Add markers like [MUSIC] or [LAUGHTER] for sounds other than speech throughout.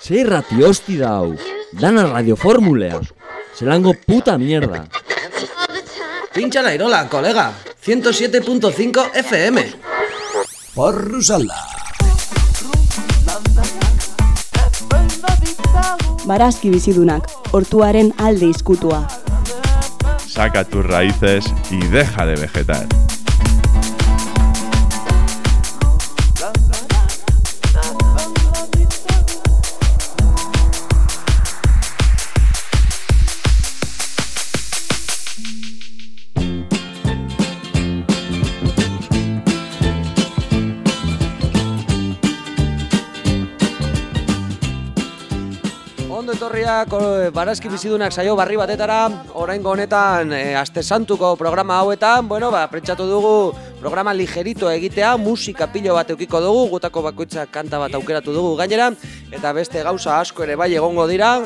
Zer irrati hosti da hau, dana radioformulea, zelango puta mierda. Pincha la irola, colega. 107.5 FM. Porru salda. Barazki bizidunak, hortuaren alde izkutua. Saca tus raíces y deja de vegetar. Etorriak eh, barazki bizidunak saio barri batetara, oraingo honetan e, aste santuko programa hauetan, bueno, ba, pentsatu dugu programa ligerito egitea, musika pilo bat eukiko dugu, gutako bakoitza kanta bat aukeratu dugu gainera, eta beste gauza asko ere bai egongo dira,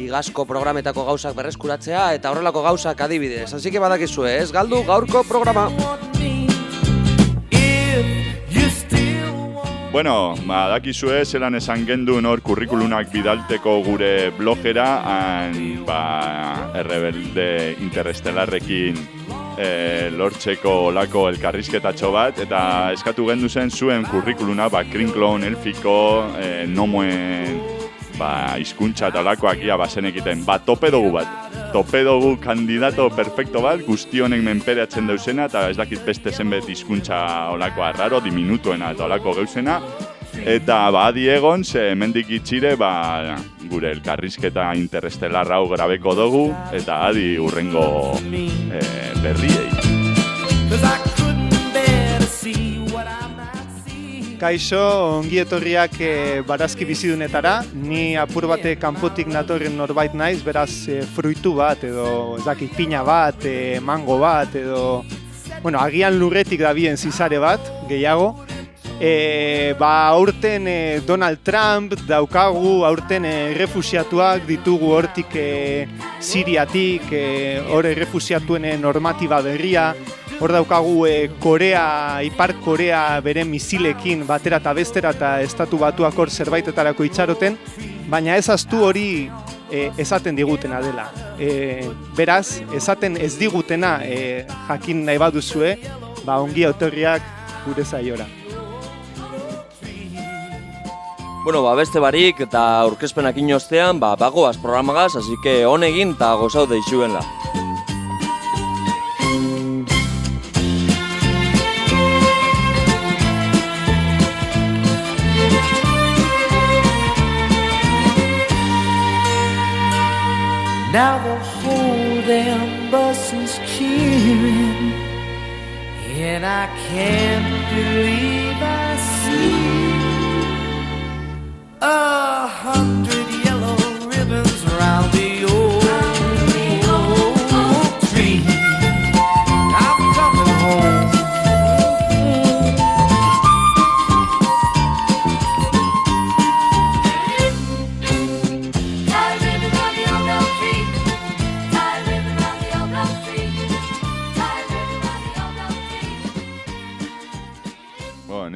igazko programetako gauzak berreskuratzea, eta horrelako gauzak adibidez. Así que badakizue, ez galdu gaurko programa. Bueno, ba, dakizue, zelan esan gendu nor kurrikulunak bidalteko gure blogera, han, ba, errebelde interestelarrekin e, lortzeko olako elkarrizketatxo bat, eta eskatu gendu zen zuen kurrikuluna, ba, krinklon, elfiko, e, nomoen, ba, izkuntza eta olakoak ia bazenekiten, ba, tope dugu bat. Tope dugu kandidato perfecto bat, guzti honek menpereatzen dauzena, eta ez dakit beste zenbet hizkuntza olakoa raro, diminutuena eta olako gauzena. Eta ba, adi egon, ze hemendik itxire, ba, gure elkarrizketa interestelar hau grabeko dugu, eta adi urrengo eh, berriei. Kaixo, ongi etorriak e, barazki bizidunetara. Ni apur bate kanpotik natorren norbait naiz, beraz e, fruitu bat edo ez dakit pina bat, e, mango bat edo bueno, agian lurretik da bien zizare bat, gehiago. E, ba, aurten e, Donald Trump daukagu, aurten e, refusiatuak ditugu hortik e, Siriatik, hor e, normatiba berria, Hor daukagu e, Korea, Ipar Korea bere misilekin batera eta bestera eta estatu batuak hor zerbaitetarako itxaroten, baina ez aztu hori e, esaten digutena dela. E, beraz, esaten ez digutena e, jakin nahi baduzue, ba ongi autorriak gure zaiora. Bueno, ba, beste barik eta aurkezpenak inostean, ba, bagoaz programagaz, así que honegin eta gozau deixuenla. And I can't believe I see. A hundred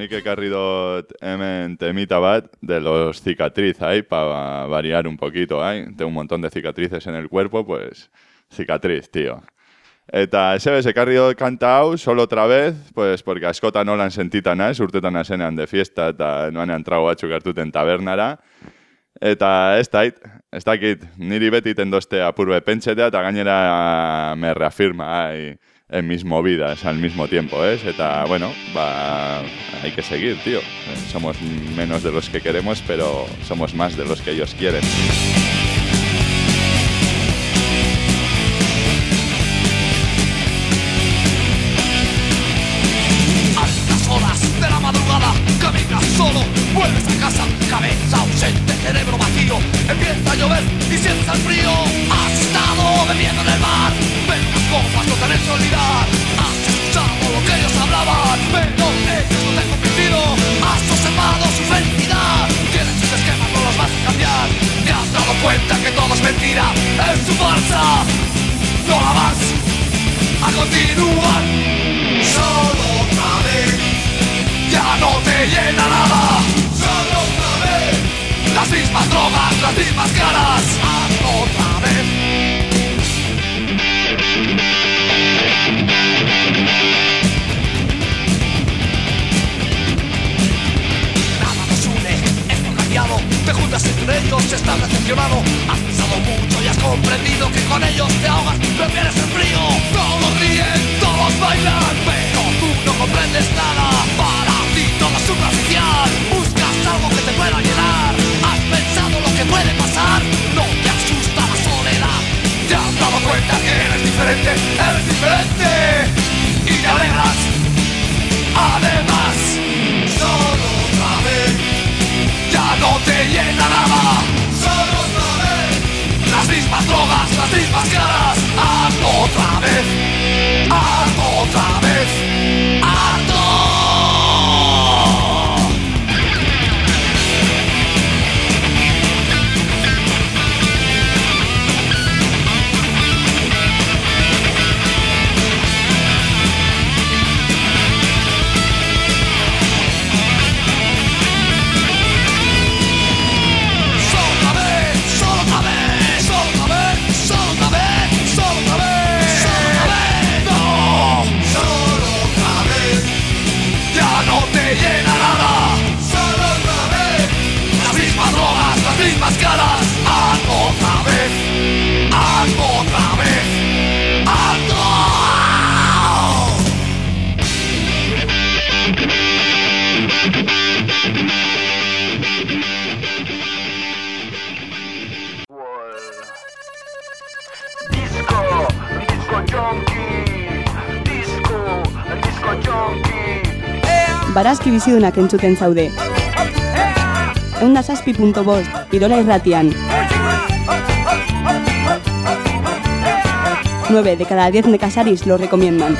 nik ekarri dut hemen temita bat de los cicatriz ahí, para variar un poquito, ahí. Tengo un montón de cicatrices en el cuerpo, pues cicatriz, tío. Eta ese bez, ekarri dut kanta hau, solo otra vez, pues porque askotan nolan sentita naiz, urtetan azenean de fiesta eta noanean trago batzuk hartuten tabernara. Eta ez dait, ez dakit, niri beti tendoste apurbe pentsetea eta gainera me reafirma ahí, en mis movidas al mismo tiempo, ¿es? Eta, bueno, va, hay que seguir, tío. Eh, Somos menos de los que queremos, pero somos más de los que ellos quieren. altas horas de la madrugada Caminas solo, vuelves a casa Cabeza ausente, cerebro vacío Empieza a llover y sientes el frío cuenta que todo es mentira Es su farsa No la vas a continuar Solo otra vez llena nada. Solo otra vez. Las mismas drogas, las mismas caras. Hazlo otra vez. Te juntas entre ellos, estás decepcionado. Has pensado mucho y has comprendido que con ellos te ahogas, prefieres el frío. Todos ríen, todos bailan, pero tú no comprendes nada. Para ti todo es superficial. Buscas algo que te pueda llenar. Has pensado lo que puede pasar. No te asusta la soledad. Te has dado cuenta que eres diferente, eres diferente. Y te alegras. Además, te llena nada. Solo otra vez. Las mismas drogas, las mismas caras. Hazlo otra vez. Hazlo otra vez. Bizidunak entzuten zaude. Eunda zazpi punto bost, Irola irratian. 9 de cada 10 nekasaris lo recomiendan.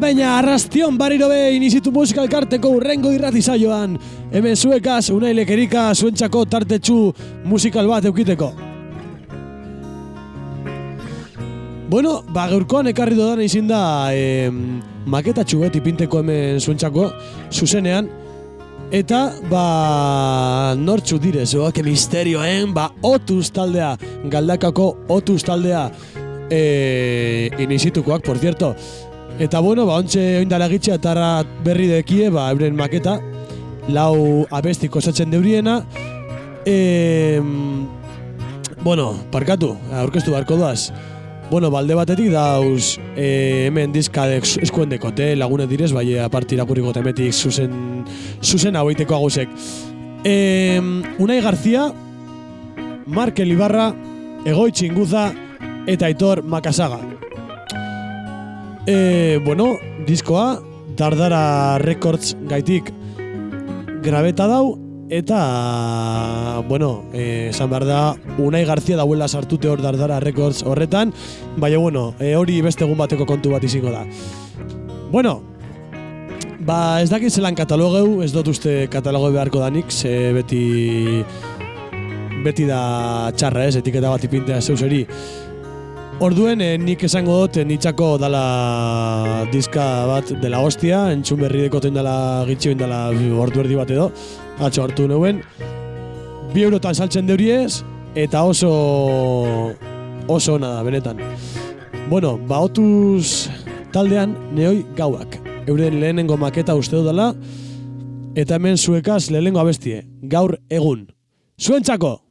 Peña, arrastion bariro be inizitu musikal karteko urrengo irrati saioan. Hemen zuekaz, unai lekerika, zuentzako tartetxu musikal bat eukiteko. Bueno, ba, gaurkoan ekarri dodan izin da e, maketatxu beti pinteko hemen zuentzako, zuzenean. Eta, ba, nortzu direz, oh, que misterioen, ba, otuz taldea, galdakako otuz taldea, e, inizitukoak, por cierto. Eta bueno, ba, ontxe oindala gitxe atarra berri dekie, ba, euren maketa, lau abestik osatzen deuriena. E, bueno, parkatu, aurkeztu beharko doaz. Bueno, balde batetik dauz e, hemen diska de eskuendekote, lagune direz, bai aparte irakurriko temetik zuzen, zuzen haueiteko agusek. E, Unai Garzia, Markel Ibarra, Egoi Txinguza eta Aitor Makasaga. E, bueno, diskoa Dardara Records gaitik grabeta dau eta bueno, eh, esan behar da Unai Garzia dauela sartute hor Dardara Records horretan, baina bueno, e, hori beste egun bateko kontu bat izango da. Bueno, ba ez dakit zelan katalogeu, ez dut uste katalogo beharko danik, ze beti beti da txarra ez, etiketa bat ipintea zeuseri. Orduen, eh, nik esango dut, eh, nitzako dala diska bat dela hostia, entzun berri dekoten dela gitxi dela ordu erdi bat edo, atxo hartu neuen. Bi eurotan saltzen deuriez, eta oso oso ona da, benetan. Bueno, ba otuz taldean neoi gauak. Euren lehenengo maketa uste dudala, eta hemen zuekaz lehenengo abestie, gaur egun. Zuentzako!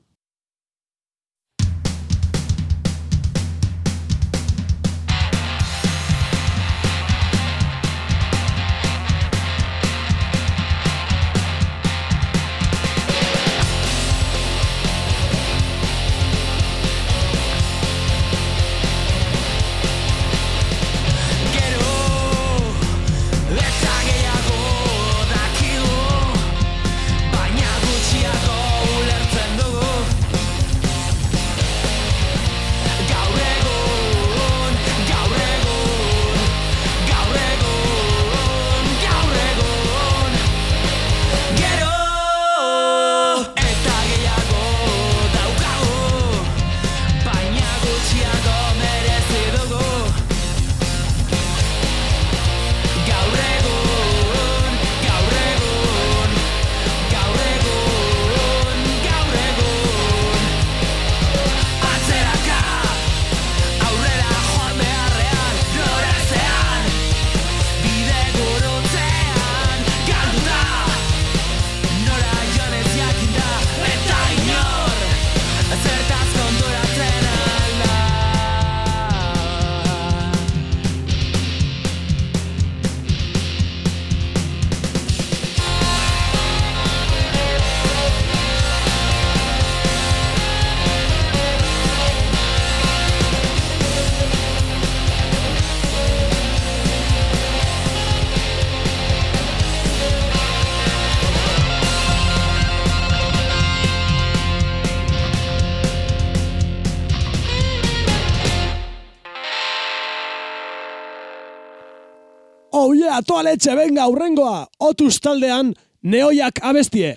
atoaletxe benga aurrengoa, otuz taldean, neoiak abestie.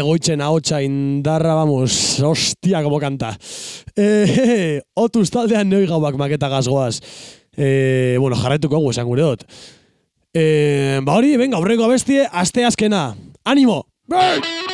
egoitzen ahotsa indarra, vamos, hostia, como kanta. E, eh, otuz taldean neoi gauak maketa gazgoaz. E, eh, bueno, jarraituko hau esan gure dut. E, ba hori, venga, aurreko bestie, aste azkena. Animo! Hey!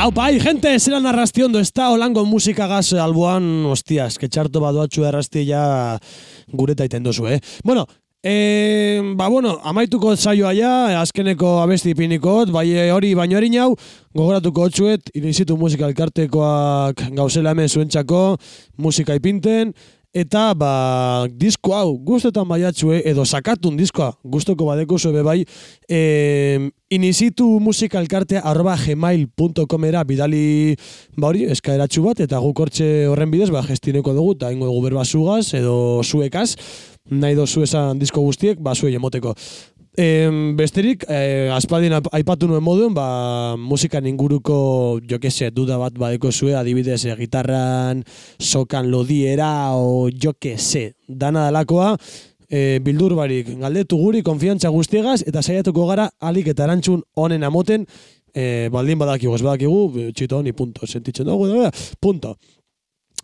Hau pai, gente, zelan arrasti ondo, ez da holango musikagaz alboan, ostia, eske txarto badoatxu arrasti ja gureta iten dozu, eh? Bueno, E, ba, bueno, amaituko zaioa ja, azkeneko abesti ipinikoot, bai e, hori baino erin hau, gogoratuko otzuet, inizitu musika elkartekoak gauzela hemen zuentzako, musika ipinten, eta ba, disko hau guztetan baiatzue, edo sakatun diskoa gustoko badeko zube bai, e, inizitu musika elkartea arroba gmail.comera bidali ba hori, eskaeratxu bat, eta guk hortxe horren bidez, ba, gestineko dugu, eta ingo dugu berba zugaz, edo zuekaz, nahi dozu esan disko guztiek, ba, zuei emoteko. Em, besterik, eh, aspaldin aipatu nuen moduen, ba, musikan inguruko, jo que se, duda bat badeko zue, adibidez, eh, gitarran, sokan lodiera, o jo que se, dana dalakoa, e, bildur barik, galdetu guri, konfiantza guztiegaz, eta saiatuko gara, alik eta erantzun honen amoten, e, baldin badakigu, ez badakigu, txito honi, punto, sentitzen dugu, punto.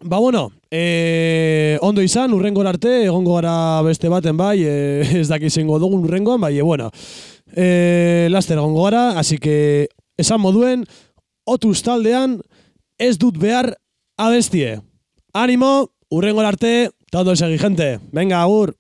Ba, bueno, e, ondo izan, urrengor arte, egongo gara beste baten bai, e, [LAUGHS] ez daki zengo dugun urrengoan, bai, e, bueno, e, laster egongo gara, así que, esan moduen, otuz taldean, ez dut behar abestie. Animo, urrengor arte, eta ondo gente. Venga, agur.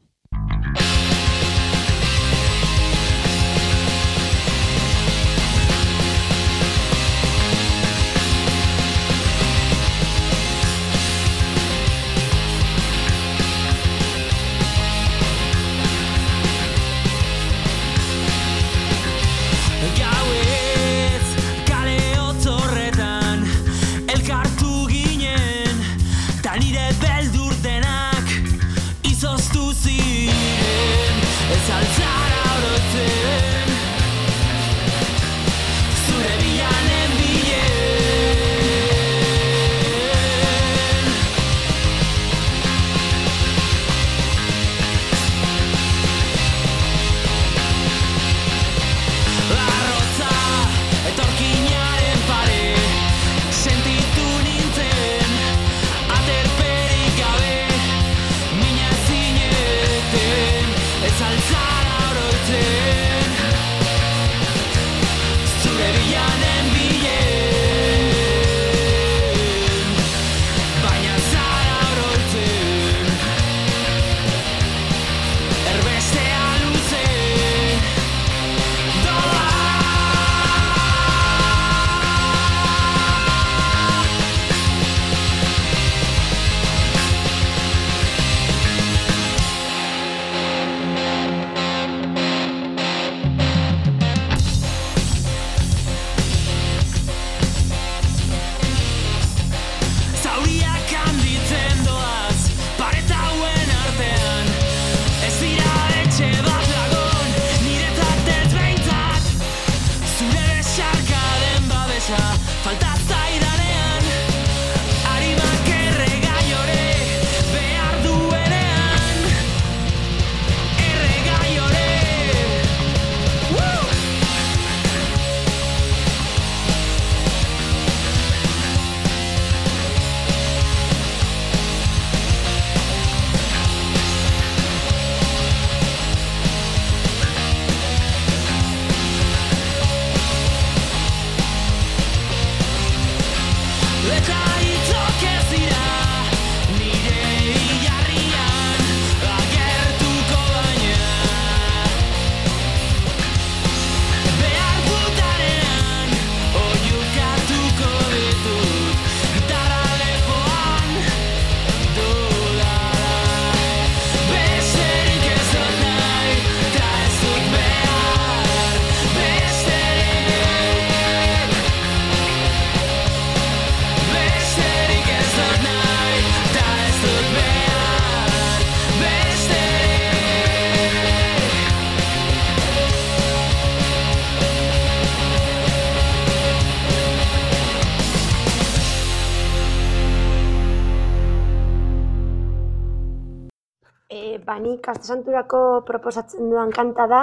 Ba, nik Aste Santurako proposatzen dudan kanta da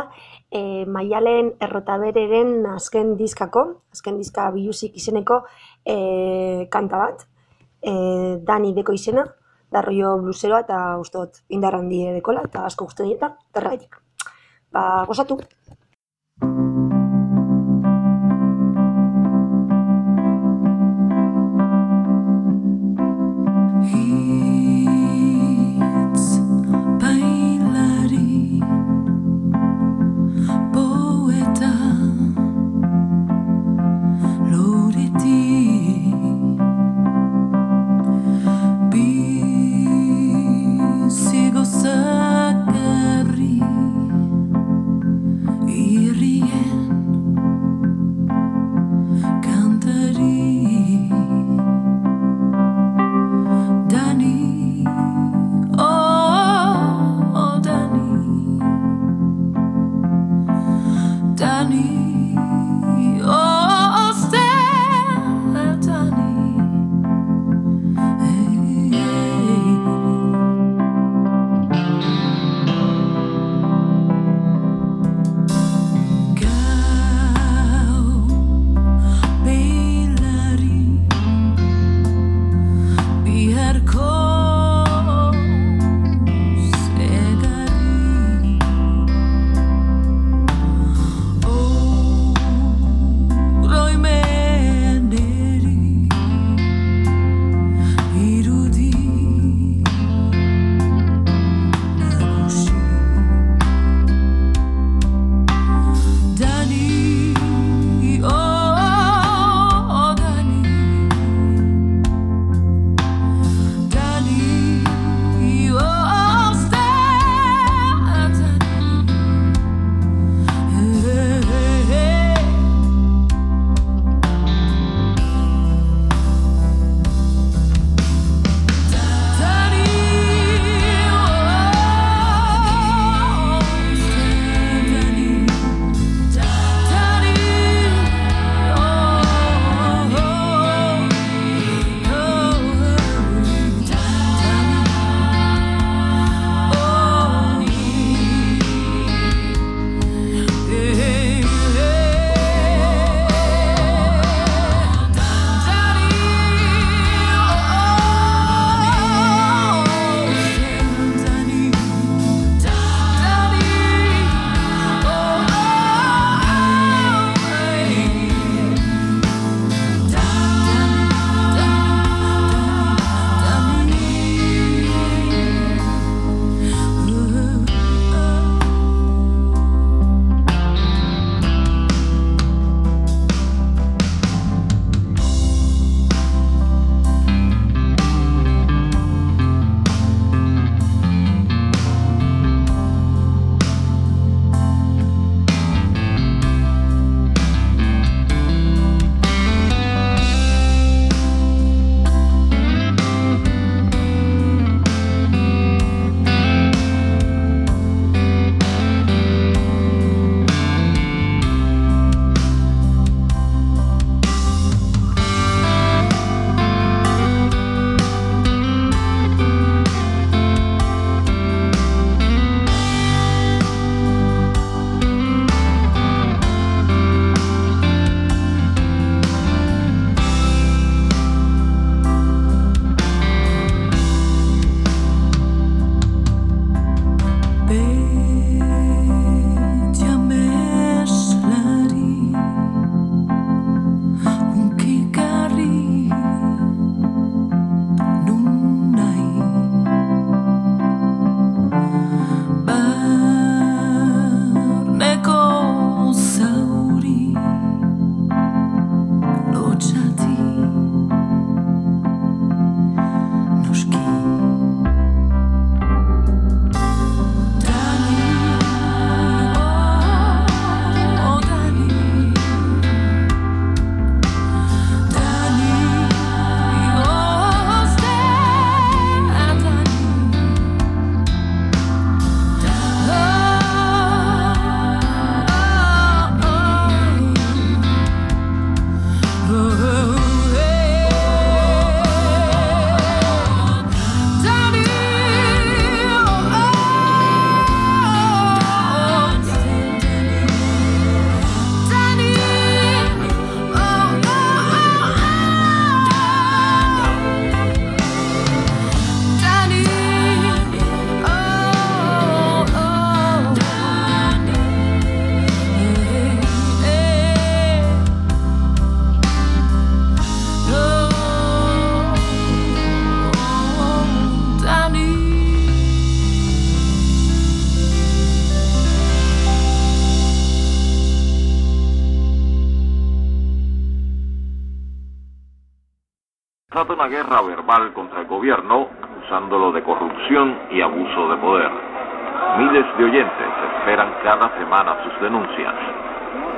e, Maialen Errotabereren azken diskako, azken diska biluzik izeneko e, kanta bat. E, Dani deko izena, da rollo bluseroa eta ustot indar handi dekola eta asko gusten dieta, eta erraitik. Ba, gozatu! Y abuso de poder. Miles de oyentes esperan cada semana sus denuncias.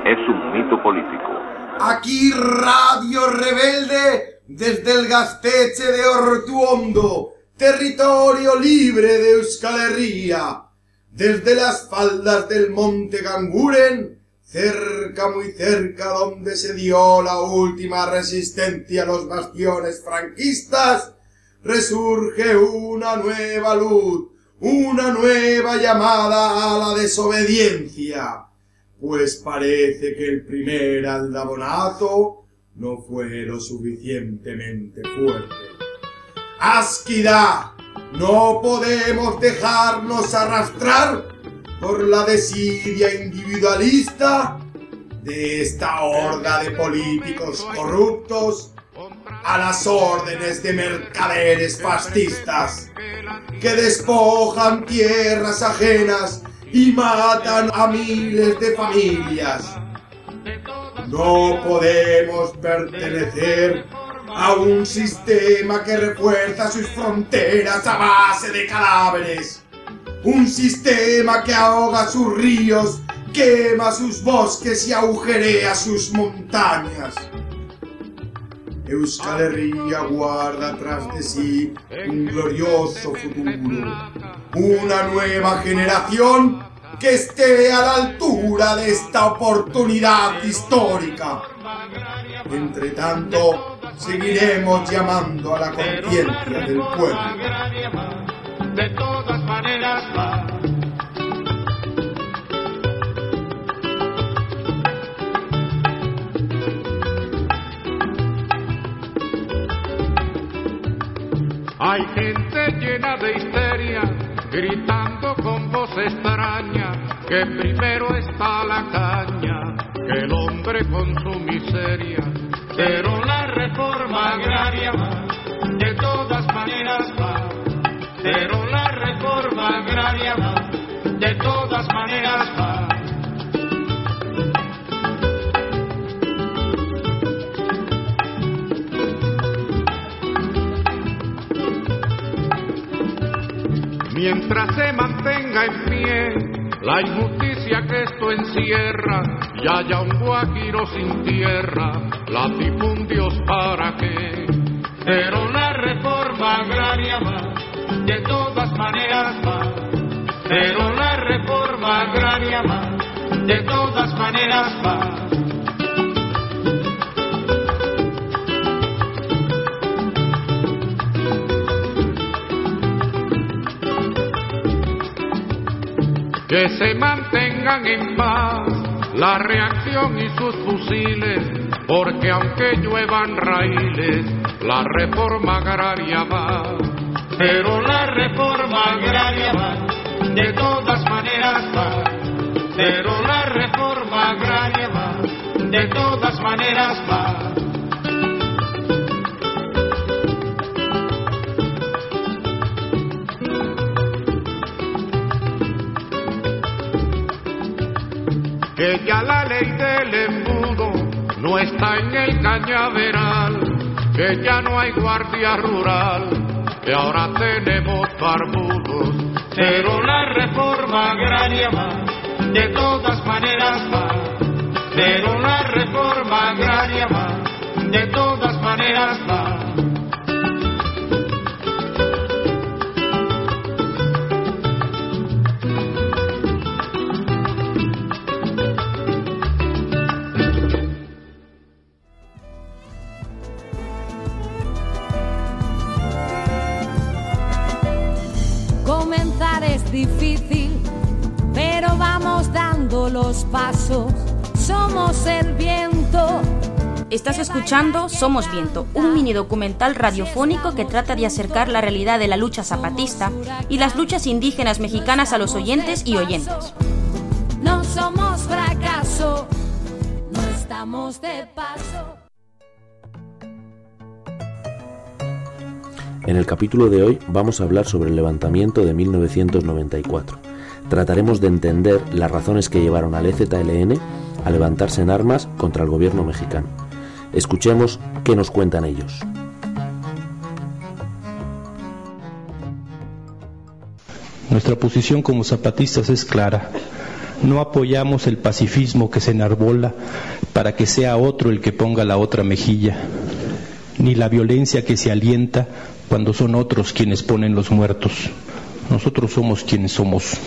Es un mito político. Aquí Radio Rebelde desde el Gasteche de Ortuondo, territorio libre de Euskal Herria. Desde las faldas del monte Ganguren, cerca, muy cerca donde se dio la última resistencia a los bastiones franquistas, resurge una nueva luz, una nueva llamada a la desobediencia, pues parece que el primer aldabonazo no fue lo suficientemente fuerte. ¡Asquidad! No podemos dejarnos arrastrar por la desidia individualista de esta horda de políticos corruptos a las órdenes de mercaderes fascistas que despojan tierras ajenas y matan a miles de familias. No podemos pertenecer a un sistema que refuerza sus fronteras a base de cadáveres. Un sistema que ahoga sus ríos, quema sus bosques y agujerea sus montañas. Euskal Herria guarda tras de sí un glorioso futuro. Una nueva generación que esté a la altura de esta oportunidad histórica. Entre tanto, seguiremos llamando a la conciencia del pueblo. Gritando con voz extraña, que primero está la caña, que el hombre con su miseria. Mientras se mantenga en pie la injusticia que esto encierra y haya un guajiro sin tierra, latifundios para qué. Pero la reforma agraria va, de todas maneras va. Pero la reforma agraria va, de todas maneras va. Que se mantengan en paz la reacción y sus fusiles, porque aunque lluevan raíles, la reforma agraria va. Pero la reforma agraria va, de todas maneras va. Pero la reforma agraria va, de todas maneras va. Que ya la ley del embudo no está en el cañaveral, que ya no hay guardia rural, que ahora tenemos barbudos, pero la reforma agraria va, de todas maneras va, pero la reforma agraria va, de todas maneras va. Pasos. Somos el viento. Estás escuchando Somos Viento, un mini documental radiofónico que trata de acercar la realidad de la lucha zapatista y las luchas indígenas mexicanas a los oyentes y oyentes. No somos fracaso, no estamos de paso. En el capítulo de hoy vamos a hablar sobre el levantamiento de 1994. Trataremos de entender las razones que llevaron al EZLN a levantarse en armas contra el gobierno mexicano. Escuchemos qué nos cuentan ellos. Nuestra posición como zapatistas es clara. No apoyamos el pacifismo que se enarbola para que sea otro el que ponga la otra mejilla, ni la violencia que se alienta cuando son otros quienes ponen los muertos. Nosotros somos quienes somos.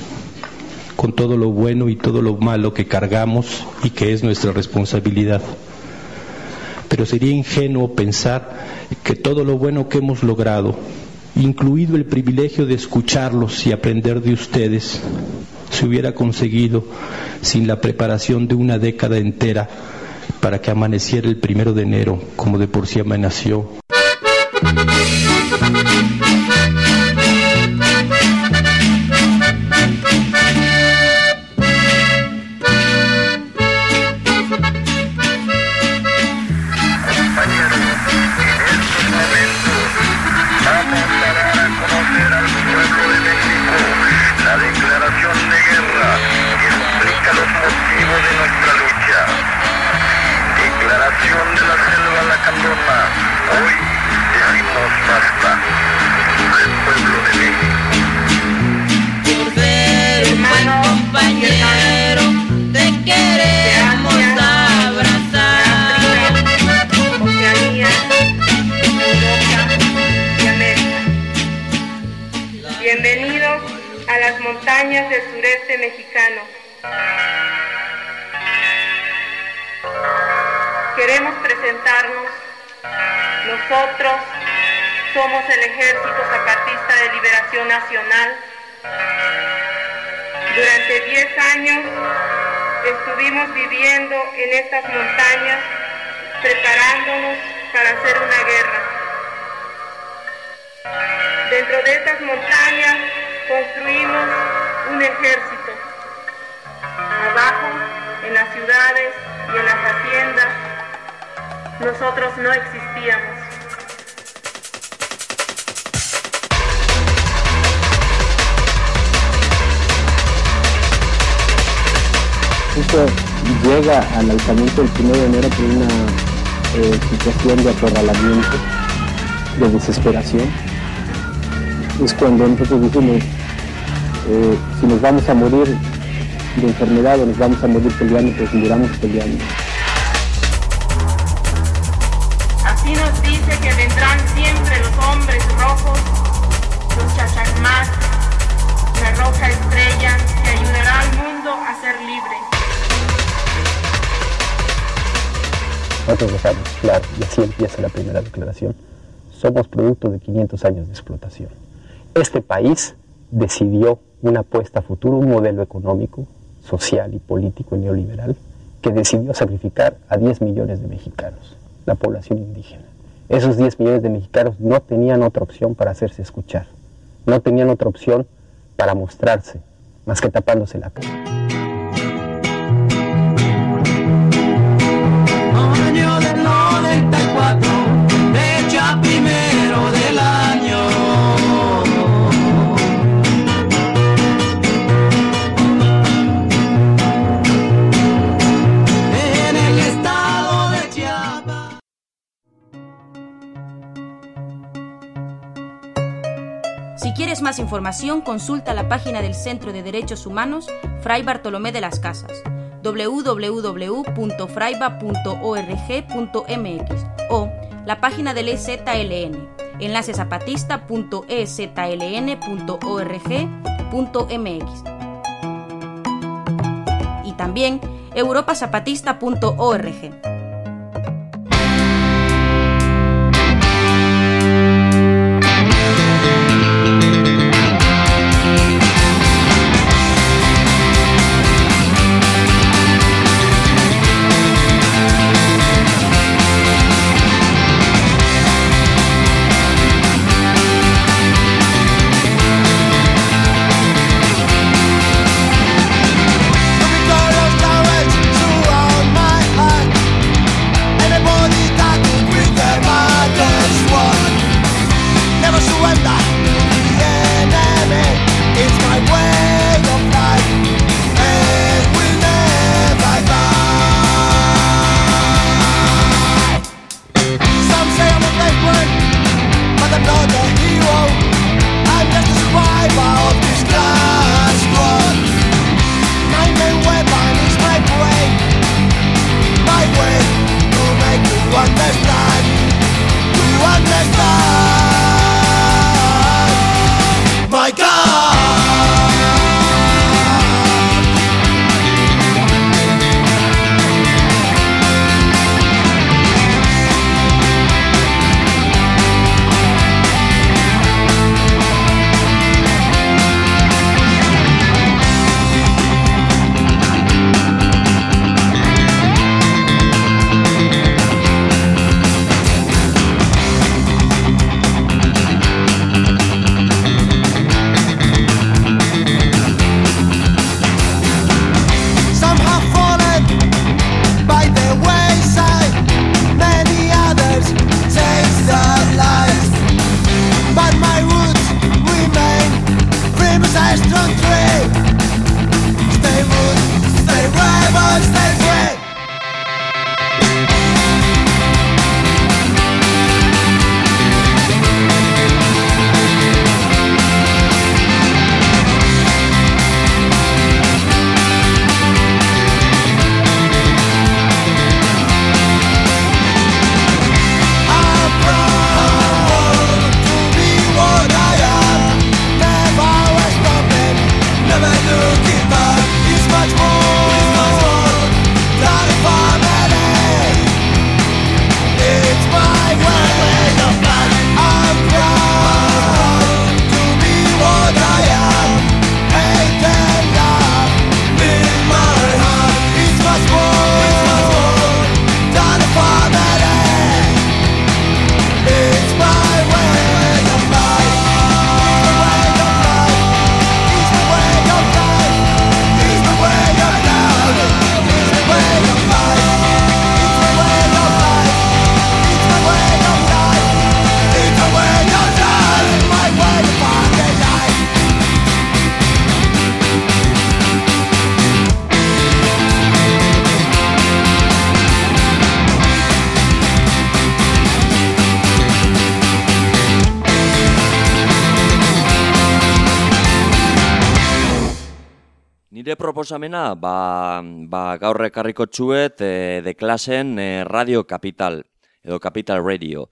Con todo lo bueno y todo lo malo que cargamos y que es nuestra responsabilidad. Pero sería ingenuo pensar que todo lo bueno que hemos logrado, incluido el privilegio de escucharlos y aprender de ustedes, se hubiera conseguido sin la preparación de una década entera para que amaneciera el primero de enero, como de por sí amaneció. Somos el Ejército Zapatista de Liberación Nacional. Durante 10 años estuvimos viviendo en estas montañas, preparándonos para hacer una guerra. Dentro de estas montañas construimos un ejército. Abajo, en las ciudades y en las haciendas, nosotros no existíamos. Esto llega al alzamiento del 1 de enero por una eh, situación de acorralamiento, de desesperación. Es cuando nosotros decimos, eh, si nos vamos a morir de enfermedad o nos vamos a morir peleando, pues muramos peleando. Así nos dice que vendrán siempre los hombres rojos, los chachacmás, la roja estrella que ayudará al mundo a ser libre. Nosotros dejamos claro, y así empieza la primera declaración, somos producto de 500 años de explotación. Este país decidió una apuesta a futuro, un modelo económico, social y político neoliberal, que decidió sacrificar a 10 millones de mexicanos, la población indígena. Esos 10 millones de mexicanos no tenían otra opción para hacerse escuchar, no tenían otra opción para mostrarse, más que tapándose la cara. Más información, consulta la página del Centro de Derechos Humanos Fray Bartolomé de las Casas www.fraiba.org.mx o la página del EZLN enlacezapatista.ezln.org.mx y también europazapatista.org. Nire proposamena, ba, ba gaur ekarriko txuet e, de klasen e, Radio Capital, edo Capital Radio.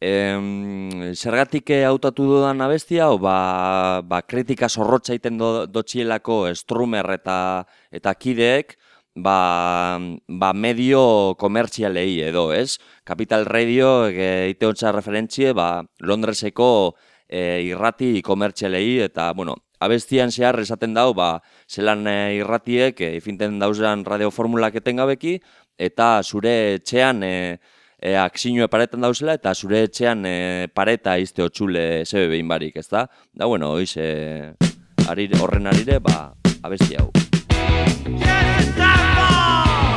Em, zergatik eh, hautatu dudan abestia, o ba, ba kritika zorrotza iten do, dotxielako Strumer eta, eta kideek, ba, ba medio komertzialei edo, ez? Capital Radio egite ontsa referentzie, ba, Londreseko e, irrati komertzialei, eta, bueno, abestian zehar esaten dau, ba, zelan e, irratiek e, ifinten dauzan radioformulak etengabeki, eta zure etxean e, e, aksinue paretan dauzela, eta zure etxean e, pareta izte otxule zebe behin barik, ez da? Da, bueno, oiz, e, arire, horren arire, ba, abesti hau. Tower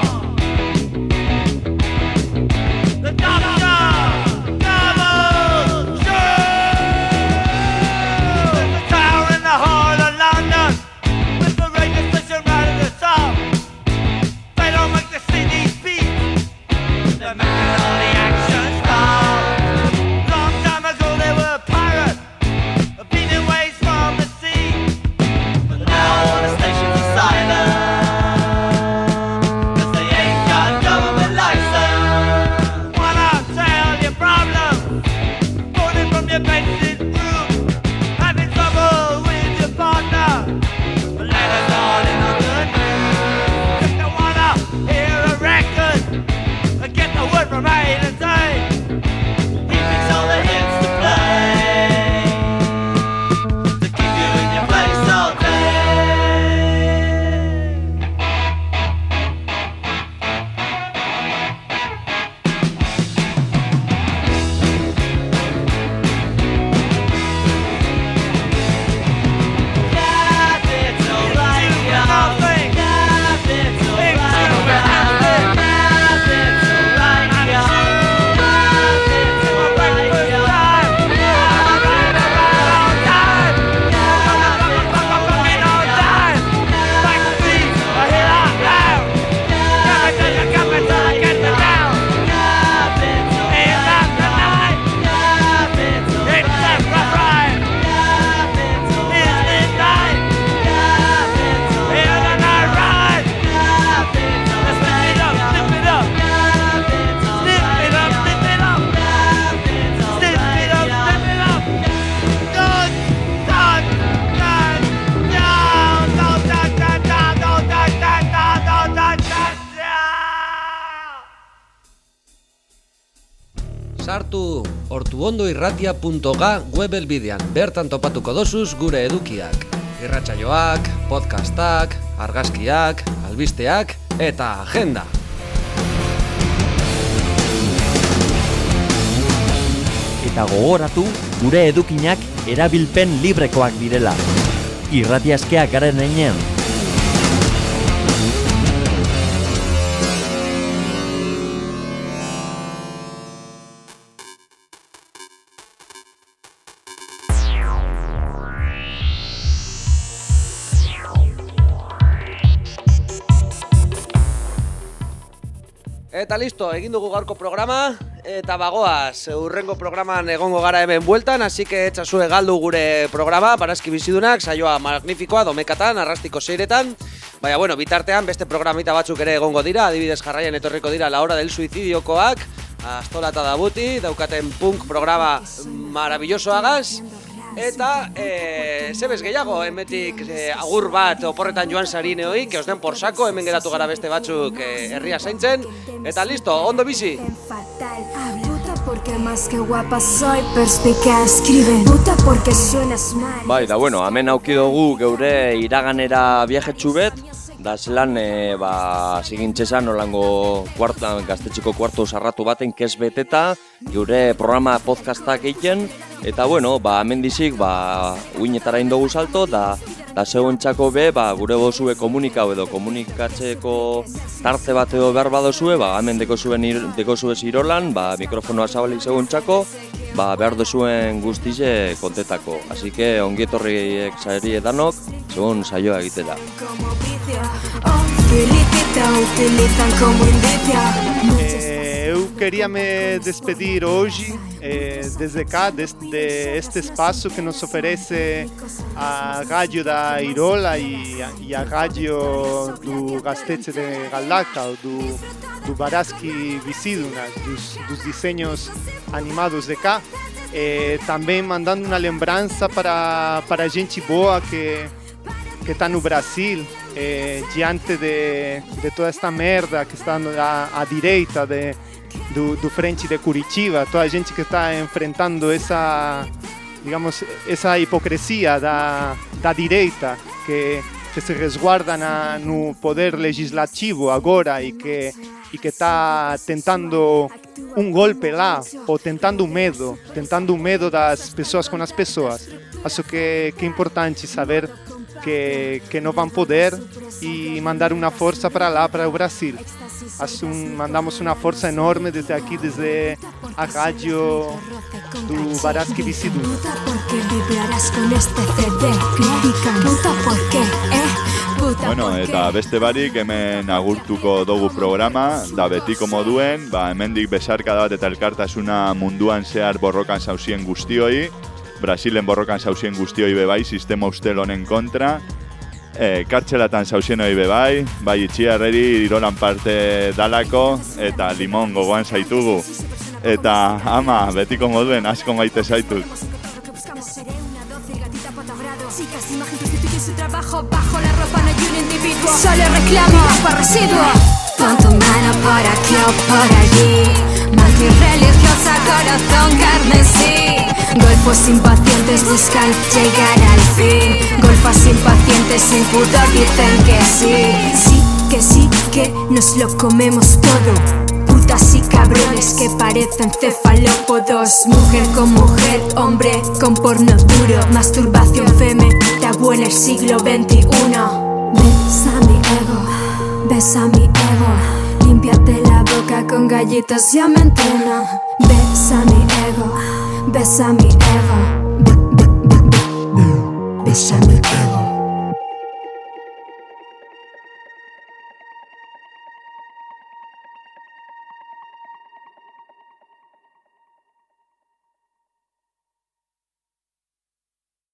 you, baby. Sartu ortuondoirratia.ga web elbidean, bertan topatuko dosuz gure edukiak. Irratsaioak, podcastak, argazkiak, albisteak eta agenda. Eta gogoratu, gure edukinak erabilpen librekoak direla. Irratiazkeak garen einean. Eta listo, egin dugu gaurko programa eta bagoaz, urrengo programan egongo gara hemen bueltan, así que etxasue galdu gure programa, barazki bizidunak, saioa magnifikoa, domekatan, arrastiko seiretan, baina bueno, bitartean beste programita batzuk ere egongo dira, adibidez jarraian etorriko dira la hora del suizidiokoak, astolata dabuti, daukaten punk programa maravillosoagaz, Eta, e, zebez gehiago, hemetik e, agur bat oporretan joan sarineoi, que os den por saco, hemen geratu gara beste batzuk e, herria zaintzen. Eta listo, ondo bizi! Porque más que guapa soy perspicaz escribe. Puta porque suenas mal. Bai, da bueno, hemen auki dugu geure iraganera viajetxu bet, da zelan, e, ba, zigintxesan olango kuarta, gaztetxiko kuartu sarratu baten kes beteta, geure programa podcastak egiten, eta bueno, ba, hemen dizik, ba, uinetara indogu salto, da, da zegoentzako be, ba, gure bozue komunikau edo komunikatzeko tarte bat edo behar badozue, ba, hemen deko zuen, ir- deko zuen zirolan, ba, mikrofonoa zabalik zegoentzako, ba, behar duzuen guztize kontetako. Así que ongietorriek saeri edanok, segun saioa egitela. Indicia Eh, euk quería me despedir hoje eh, desde cá, desde este espaço que nos oferece a Rádio da Irola e, e a Rádio do Gastete de Galacta, ou do, do Visiduna, dos, dos desenhos animados de cá. Eh, também mandando uma lembrança para, para gente boa que, que está no Brasil, eh, diante de, de toda esta merda que está à, à direita de, do, do frente de Curitiba, toda a gente que está enfrentando essa, digamos, essa hipocrisia da, da direita que, que se resguarda na, no poder legislativo agora e que e que está tentando um golpe lá ou tentando um medo, tentando um medo das pessoas com as pessoas. Acho que, que é importante saber que, que não vão poder e mandar uma força para lá, para o Brasil. Um- mandamos uma força enorme desde aqui, desde a rádio do Baraski Bicidu. Porque vibrarás con este CD Crítica Puta por qué, eh Bueno, eta beste barik hemen agurtuko dugu programa, da betiko moduen, ba, hemendik besarka bat eta elkartasuna munduan zehar borrokan zauzien guztioi, Brasilen borrokan zauzien guztioi bebai, sistema ustel honen kontra, e, kartxelatan zauzien hori bebai, bai itxiarreri irolan parte dalako, eta limon gogoan zaitugu. Eta ama, betiko moduen, asko maite zaitut. Solo residuo corazón carmesí Golfos impacientes buscan llegar al fin. Golfos impacientes sin pudor dicen que sí. Sí, que sí, que nos lo comemos todo. Putas y cabrones que parecen cefalópodos. Mujer con mujer, hombre con porno duro. Masturbación femenina buena el siglo XXI Besa mi ego, besa mi ego con gallitos y amentona. Besa mi ego, besa mi ego. Besa mi ego.